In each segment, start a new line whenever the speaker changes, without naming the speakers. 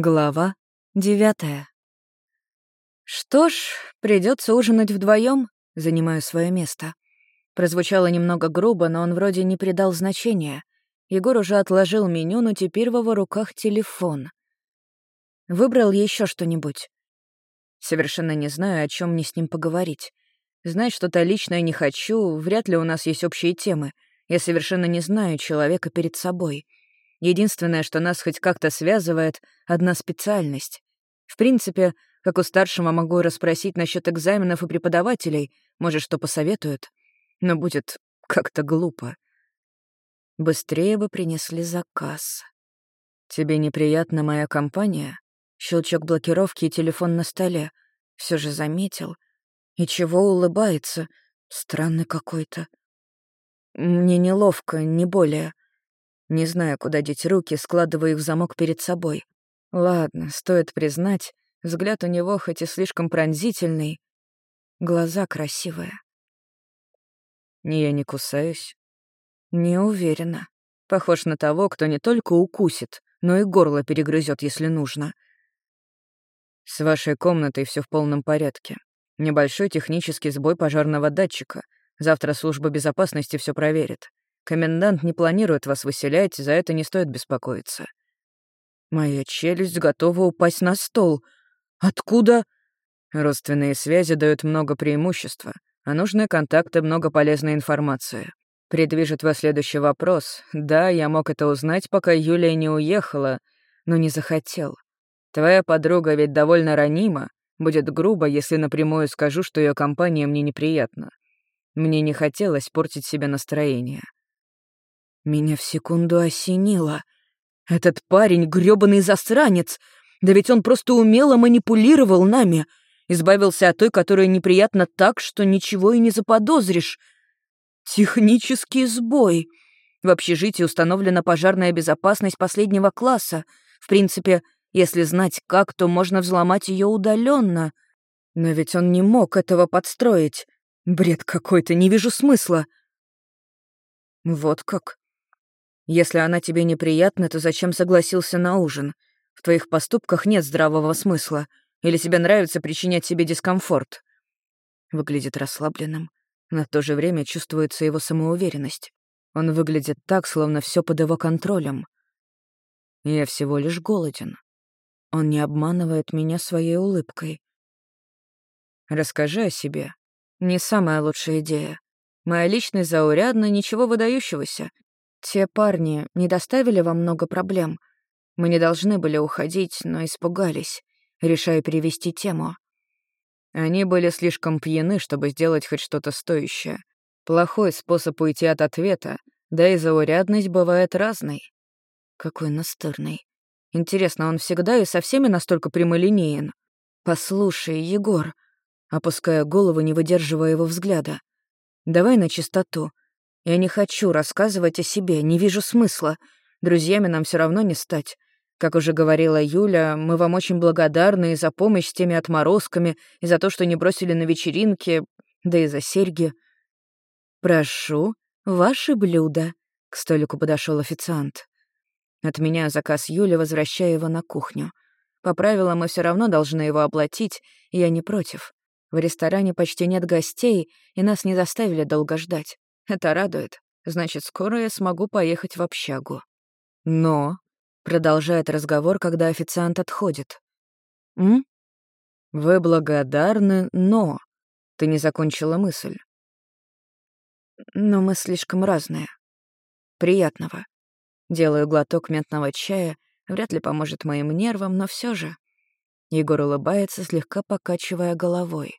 Глава девятая. Что ж, придется ужинать вдвоем. занимаю свое место. Прозвучало немного грубо, но он вроде не придал значения. Егор уже отложил меню, но теперь в его руках телефон. Выбрал еще что-нибудь. Совершенно не знаю, о чем мне с ним поговорить. Знать что-то личное не хочу, вряд ли у нас есть общие темы. Я совершенно не знаю человека перед собой. Единственное, что нас хоть как-то связывает — одна специальность. В принципе, как у старшего могу расспросить насчет экзаменов и преподавателей, может, что посоветуют. Но будет как-то глупо. Быстрее бы принесли заказ. «Тебе неприятна моя компания?» Щелчок блокировки и телефон на столе. Все же заметил. И чего улыбается? Странный какой-то. Мне неловко, не более. Не знаю, куда деть руки, складываю их в замок перед собой. Ладно, стоит признать, взгляд у него хоть и слишком пронзительный, глаза красивые. Я не кусаюсь. Не уверена. Похож на того, кто не только укусит, но и горло перегрызет, если нужно. С вашей комнатой все в полном порядке. Небольшой технический сбой пожарного датчика. Завтра служба безопасности все проверит. Комендант не планирует вас выселять, за это не стоит беспокоиться. Моя челюсть готова упасть на стол. Откуда? Родственные связи дают много преимущества, а нужные контакты — много полезной информации. Предвижет вас следующий вопрос. Да, я мог это узнать, пока Юлия не уехала, но не захотел. Твоя подруга ведь довольно ранима. Будет грубо, если напрямую скажу, что ее компания мне неприятна. Мне не хотелось портить себе настроение. Меня в секунду осенило. Этот парень — грёбаный засранец. Да ведь он просто умело манипулировал нами. Избавился от той, которая неприятна так, что ничего и не заподозришь. Технический сбой. В общежитии установлена пожарная безопасность последнего класса. В принципе, если знать как, то можно взломать ее удаленно. Но ведь он не мог этого подстроить. Бред какой-то, не вижу смысла. Вот как. Если она тебе неприятна, то зачем согласился на ужин? В твоих поступках нет здравого смысла. Или тебе нравится причинять себе дискомфорт?» Выглядит расслабленным. но в то же время чувствуется его самоуверенность. Он выглядит так, словно все под его контролем. Я всего лишь голоден. Он не обманывает меня своей улыбкой. Расскажи о себе. Не самая лучшая идея. Моя личность заурядна, ничего выдающегося. Те парни не доставили вам много проблем. Мы не должны были уходить, но испугались, решая перевести тему. Они были слишком пьяны, чтобы сделать хоть что-то стоящее. Плохой способ уйти от ответа, да и заурядность бывает разной. Какой настырный. Интересно, он всегда и со всеми настолько прямолинеен? Послушай, Егор, опуская голову, не выдерживая его взгляда, давай на чистоту. Я не хочу рассказывать о себе, не вижу смысла. Друзьями нам все равно не стать. Как уже говорила Юля, мы вам очень благодарны и за помощь с теми отморозками, и за то, что не бросили на вечеринке, да и за серьги. «Прошу, ваше блюдо», — к столику подошел официант. От меня заказ Юли, возвращая его на кухню. По правилам мы все равно должны его оплатить, и я не против. В ресторане почти нет гостей, и нас не заставили долго ждать. Это радует. Значит, скоро я смогу поехать в общагу. Но... Продолжает разговор, когда официант отходит. «М? Вы благодарны, но...» Ты не закончила мысль. Но мы слишком разные. Приятного. Делаю глоток ментного чая. Вряд ли поможет моим нервам, но все же. Егор улыбается, слегка покачивая головой.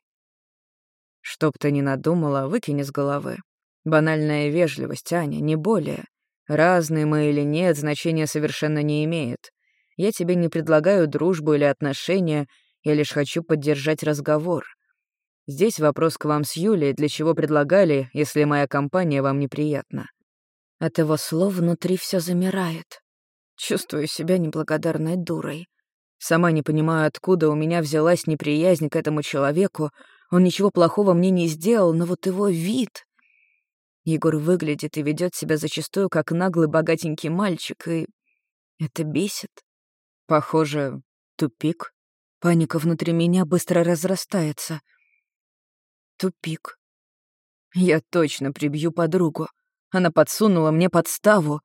Чтоб ты ни надумала, выкини с головы. Банальная вежливость, Аня, не более. Разные мы или нет, значения совершенно не имеет. Я тебе не предлагаю дружбу или отношения, я лишь хочу поддержать разговор. Здесь вопрос к вам с Юлей, для чего предлагали, если моя компания вам неприятна. От его слов внутри все замирает. Чувствую себя неблагодарной дурой. Сама не понимаю, откуда у меня взялась неприязнь к этому человеку. Он ничего плохого мне не сделал, но вот его вид... Егор выглядит и ведет себя зачастую как наглый богатенький мальчик, и это бесит. Похоже, Тупик. Паника внутри меня быстро разрастается. Тупик. Я точно прибью подругу. Она подсунула мне подставу.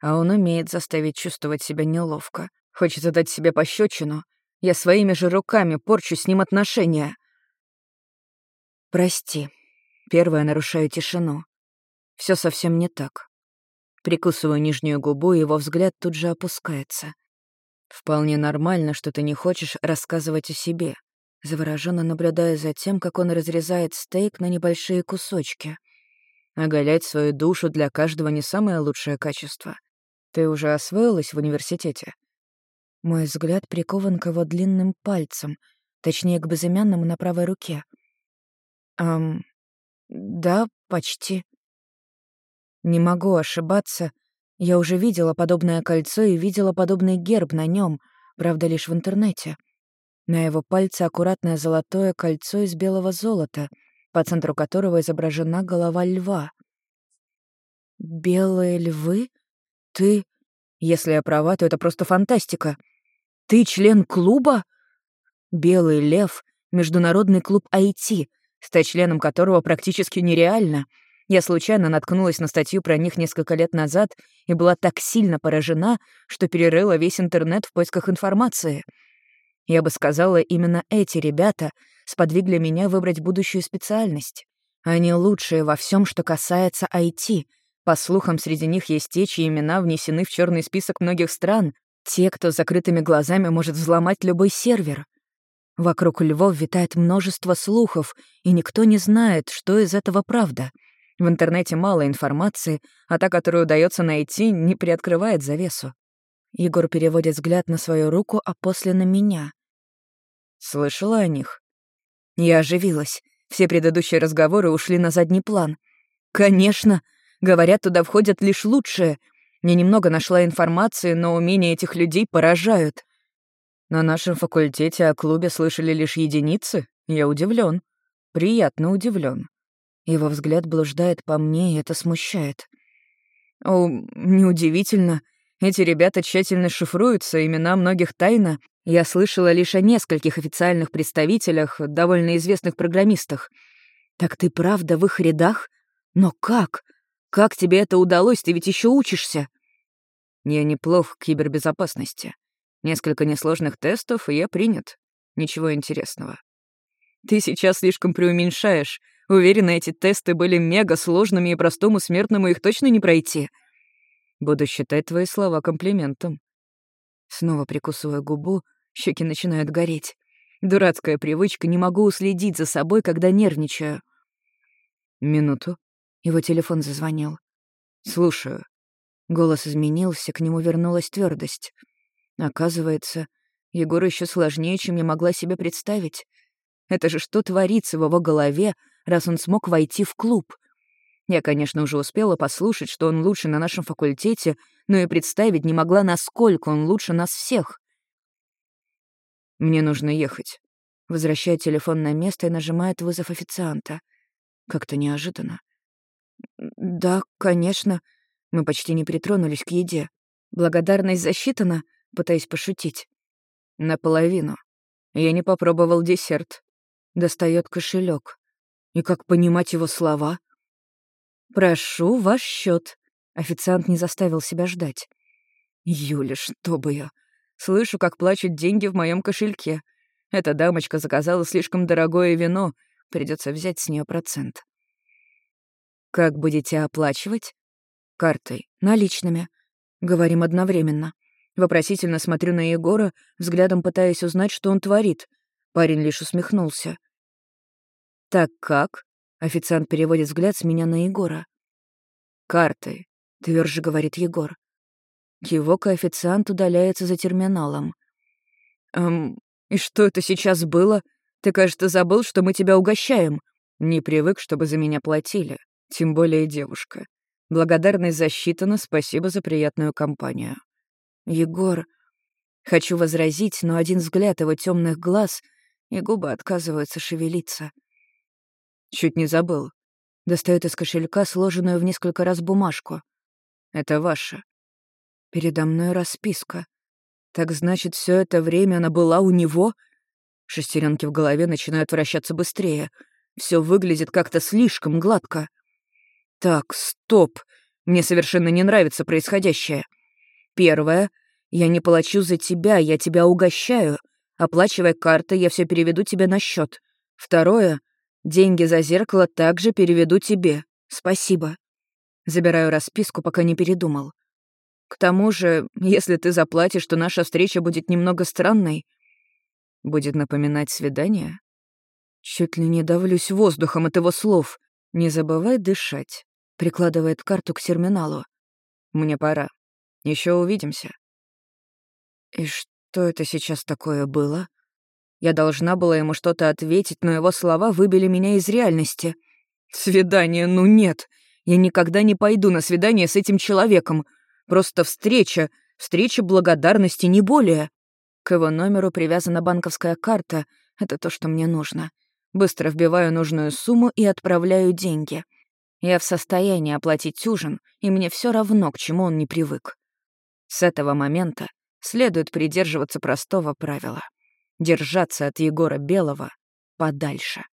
А он умеет заставить чувствовать себя неловко. Хочет дать себе пощечину. Я своими же руками порчу с ним отношения. Прости. Первое нарушаю тишину. Все совсем не так. Прикусываю нижнюю губу, и его взгляд тут же опускается. Вполне нормально, что ты не хочешь рассказывать о себе. Завороженно наблюдая за тем, как он разрезает стейк на небольшие кусочки. Оголять свою душу для каждого не самое лучшее качество. Ты уже освоилась в университете? Мой взгляд прикован к его длинным пальцам, точнее, к безымянному на правой руке. Эм, да, почти. Не могу ошибаться. Я уже видела подобное кольцо и видела подобный герб на нем, правда, лишь в интернете. На его пальце аккуратное золотое кольцо из белого золота, по центру которого изображена голова льва. «Белые львы? Ты...» Если я права, то это просто фантастика. Ты член клуба? Белый лев — международный клуб IT, стать членом которого практически нереально. Я случайно наткнулась на статью про них несколько лет назад и была так сильно поражена, что перерыла весь интернет в поисках информации. Я бы сказала, именно эти ребята сподвигли меня выбрать будущую специальность. Они лучшие во всем, что касается IT. По слухам, среди них есть те, чьи имена внесены в черный список многих стран, те, кто с закрытыми глазами может взломать любой сервер. Вокруг львов витает множество слухов, и никто не знает, что из этого правда. В интернете мало информации, а та, которую удается найти, не приоткрывает завесу. Егор переводит взгляд на свою руку, а после на меня. Слышала о них? Я оживилась. Все предыдущие разговоры ушли на задний план. Конечно, говорят, туда входят лишь лучшие, я немного нашла информации, но умения этих людей поражают. На нашем факультете о клубе слышали лишь единицы. Я удивлен, Приятно удивлен. Его взгляд блуждает по мне, и это смущает. О, неудивительно. Эти ребята тщательно шифруются, имена многих тайна. Я слышала лишь о нескольких официальных представителях, довольно известных программистах. Так ты правда в их рядах? Но как? Как тебе это удалось? Ты ведь еще учишься. Я неплох в кибербезопасности. Несколько несложных тестов, и я принят. Ничего интересного. Ты сейчас слишком преуменьшаешь. Уверена, эти тесты были мега сложными, и простому смертному их точно не пройти. Буду считать твои слова комплиментом. Снова прикусывая губу, щеки начинают гореть. Дурацкая привычка, не могу уследить за собой, когда нервничаю. Минуту. Его телефон зазвонил. «Слушаю». Голос изменился, к нему вернулась твердость. Оказывается, Егор еще сложнее, чем я могла себе представить. Это же что творится в его голове, раз он смог войти в клуб? Я, конечно, уже успела послушать, что он лучше на нашем факультете, но и представить не могла, насколько он лучше нас всех. «Мне нужно ехать». Возвращает телефон на место и нажимает вызов официанта. Как-то неожиданно. «Да, конечно», мы почти не притронулись к еде. Благодарность засчитана, пытаясь пошутить. Наполовину. Я не попробовал десерт. Достает кошелек. И как понимать его слова? «Прошу, ваш счет. Официант не заставил себя ждать. «Юля, что бы я? Слышу, как плачут деньги в моем кошельке. Эта дамочка заказала слишком дорогое вино. Придется взять с нее процент». «Как будете оплачивать?» Картой, наличными. Говорим одновременно. Вопросительно смотрю на Егора, взглядом пытаясь узнать, что он творит. Парень лишь усмехнулся. «Так как?» — официант переводит взгляд с меня на Егора. «Картой», — тверже говорит Егор. Кивок и официант удаляется за терминалом. «Эм, и что это сейчас было? Ты, кажется, забыл, что мы тебя угощаем. Не привык, чтобы за меня платили. Тем более девушка. Благодарность засчитана, спасибо за приятную компанию. Егор... Хочу возразить, но один взгляд его темных глаз, и губы отказываются шевелиться. Чуть не забыл. Достает из кошелька сложенную в несколько раз бумажку. Это ваша. Передо мной расписка. Так значит, все это время она была у него? Шестеренки в голове начинают вращаться быстрее. Все выглядит как-то слишком гладко. Так, стоп. Мне совершенно не нравится происходящее. Первое. Я не плачу за тебя, я тебя угощаю. Оплачивая картой, я все переведу тебе на счет. Второе. Деньги за зеркало также переведу тебе. Спасибо. Забираю расписку, пока не передумал. К тому же, если ты заплатишь, то наша встреча будет немного странной. Будет напоминать свидание? Чуть ли не давлюсь воздухом от его слов. Не забывай дышать. Прикладывает карту к терминалу. Мне пора. Еще увидимся. И что это сейчас такое было? Я должна была ему что-то ответить, но его слова выбили меня из реальности. Свидание, ну нет. Я никогда не пойду на свидание с этим человеком. Просто встреча, встреча благодарности, не более. К его номеру привязана банковская карта. Это то, что мне нужно. Быстро вбиваю нужную сумму и отправляю деньги. Я в состоянии оплатить ужин, и мне все равно, к чему он не привык. С этого момента следует придерживаться простого правила — держаться от Егора Белого подальше.